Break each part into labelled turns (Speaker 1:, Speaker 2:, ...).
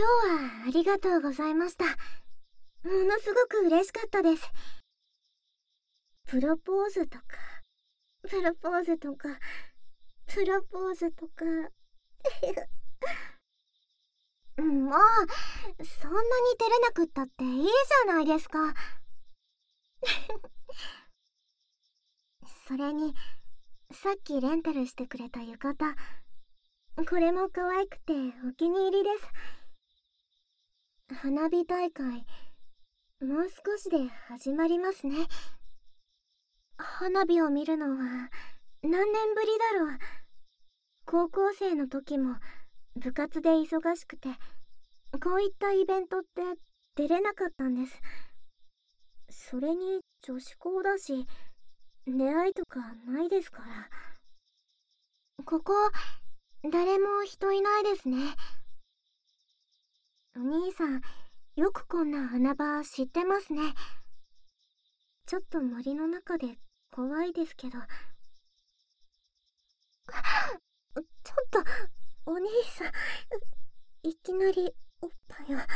Speaker 1: 今日はありがとうございました。ものすごく嬉しかったです。プロポーズとか、プロポーズとか、プロポーズとか。もう、そんなに照れなくったっていいじゃないですか。それに、さっきレンタルしてくれた浴衣、これも可愛くてお気に入りです。花火大会、もう少しで始まりますね。花火を見るのは何年ぶりだろう。高校生の時も部活で忙しくて、こういったイベントって出れなかったんです。それに女子校だし、出会いとかないですから。ここ、誰も人いないですね。お兄さん、よくこんな穴場知ってますね。ちょっと森の中で怖いですけど。ちょっと、お兄さん、いきなりおっぱいを、ダメ。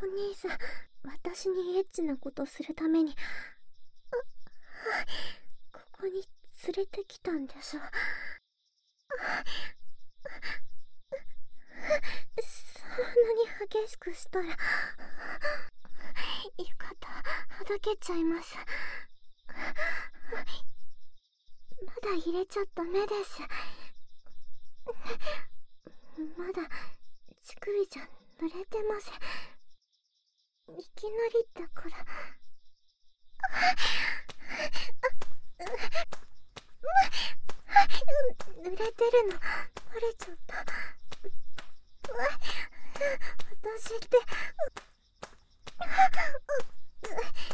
Speaker 1: お兄さん、私にエッチなことするために、ここに連れてきたんでしょ。そんなに激しくしたら、浴衣、はだけちゃいます。まだ入れちゃダメです。まだ、乳首じゃ濡れてません。いきなりだから。濡れてるの、バレちゃった。私って、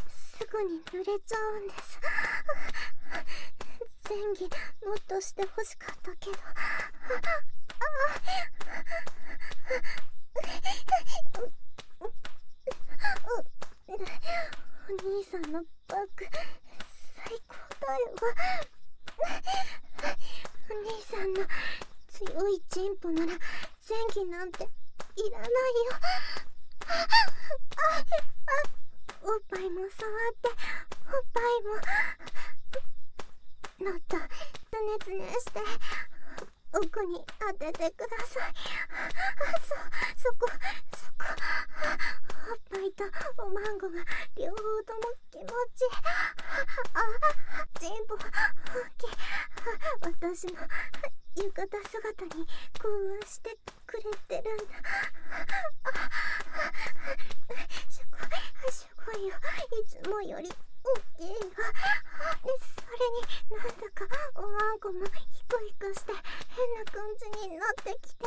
Speaker 1: すぐに濡れちゃうんです。前儀もっとしてほしかったけど。お兄さんのバッグ最高だよお兄さんの強いチンポなら前儀なんていらないよ。ああおっぱいも触っておっぱいももっとつねつねして。奥に当ててください。そそこそこおっぱいとおまんごが両方とも気持ちいい。あチンポ大きい私の浴衣姿に考案してくれてるんだ。すごいすごいよいつもより大きいわそそれになんだかおまんこもヒクヒクして変な感じになってきて。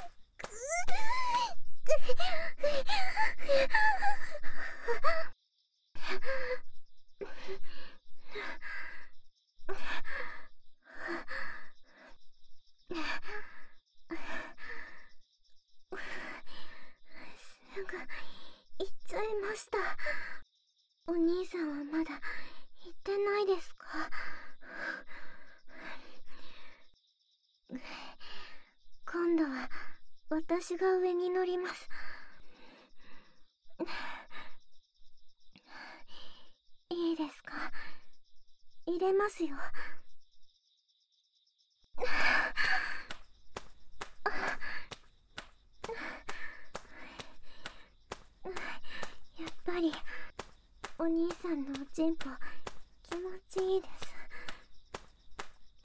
Speaker 1: お兄さんはまだ行ってないですか？今度は私が上に乗ります。いいですか？入れますよ。やっぱりお兄さんのおちんぽ気持ちいいです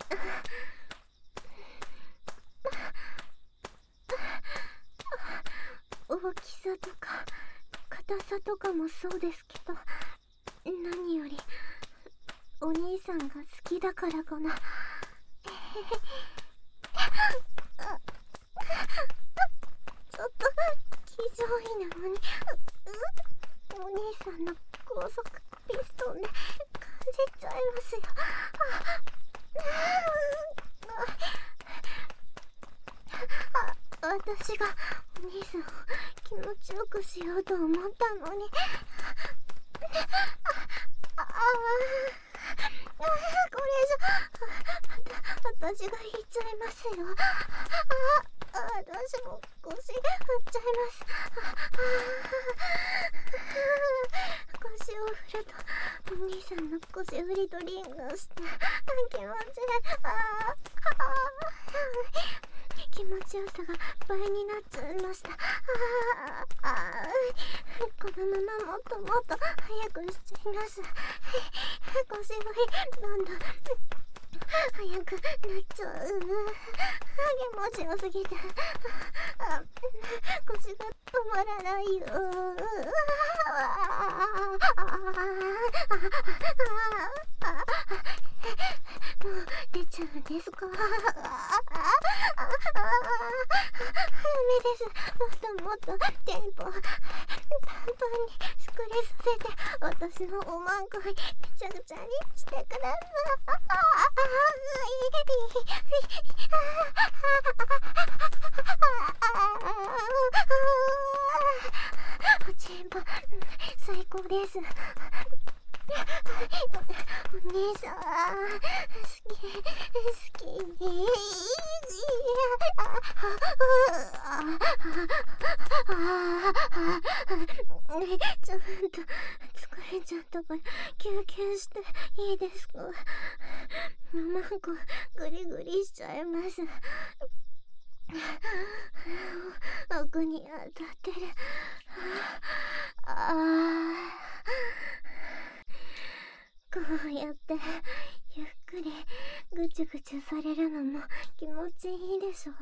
Speaker 1: 大きさとか硬さとかもそうですけど何よりお兄さんが好きだからかな。ちょっと気上位なのに。お兄さんの高速ピストンで感じちゃいますよ。私がお兄さんを気持ちよくしようと思ったのに。あああこれじゃ私が引いちゃいますよ。ああ私も腰振っちゃいます。腰を振るとお兄さんの腰振りとリングして気持ちいい。ああ気持ちよさが倍になっちゃいました。ああこのままもっともっと早くしちゃいます。腰振りどんどん早くなっちゃう。気持ちよすぎて。腰が止まらないよ。もう出ちゃうんですかメですもっともっとテンポパンパンにスクレさせて私のおまんこいめちゃくちゃにしてくださいおちんぽ最高ですお兄さん。好き。好き。ねちょっと疲れちゃったから休憩していいですかママんこグリグリしちゃいます奥に当たってるああこう やってゆっくりぐちゅぐちゅされるのも気持ちいいでしょ？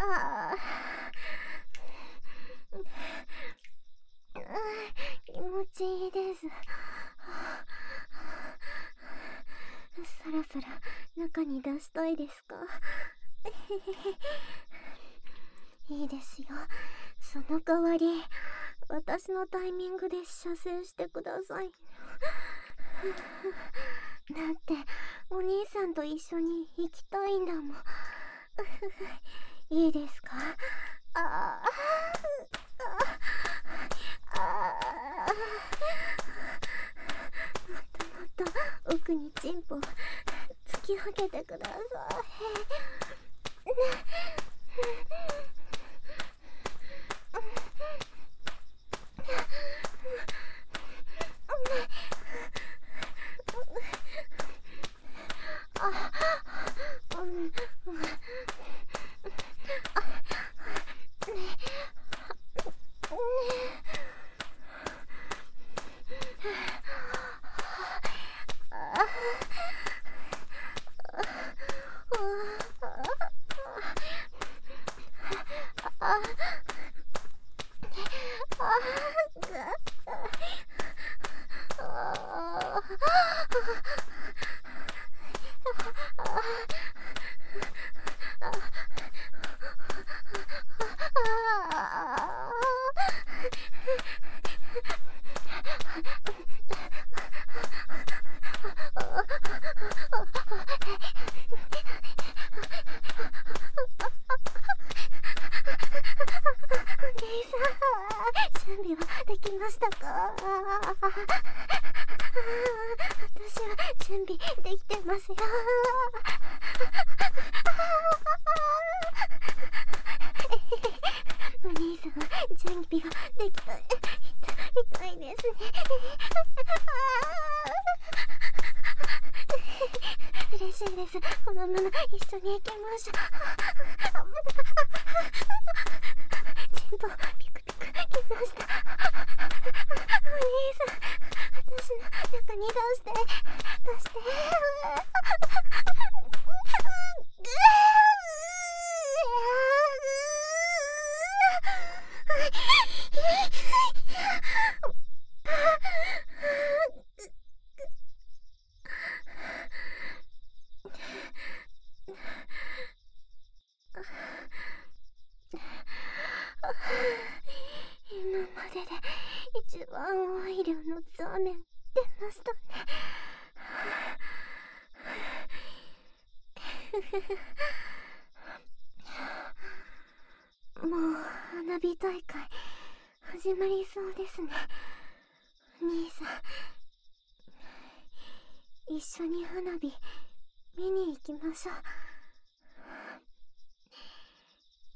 Speaker 1: ああ気持ちいいです。そろそろ中に出したいですか？いいですよ。その代わり私のタイミングで射精してください。だってお兄さんと一緒に行きたいんだもん。いいですか？あああもっともっと奥にチンポ突き上げてください。き ました。お兄さん私の中に出して。出して今までで一番多い量のそうめん出ましたね。もう花火大会始まりそうですね。兄さん。一緒に花火見に行きましょう。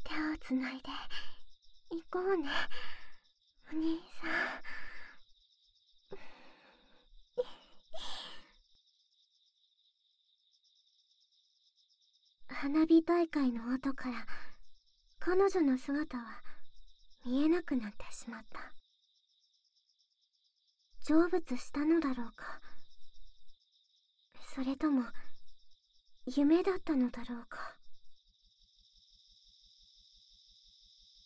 Speaker 1: 手をつないで行こうね。お兄さん。花火大会の後から彼女の姿は見えなくなってしまった。成仏したのだろうか。それとも夢だったのだろうか。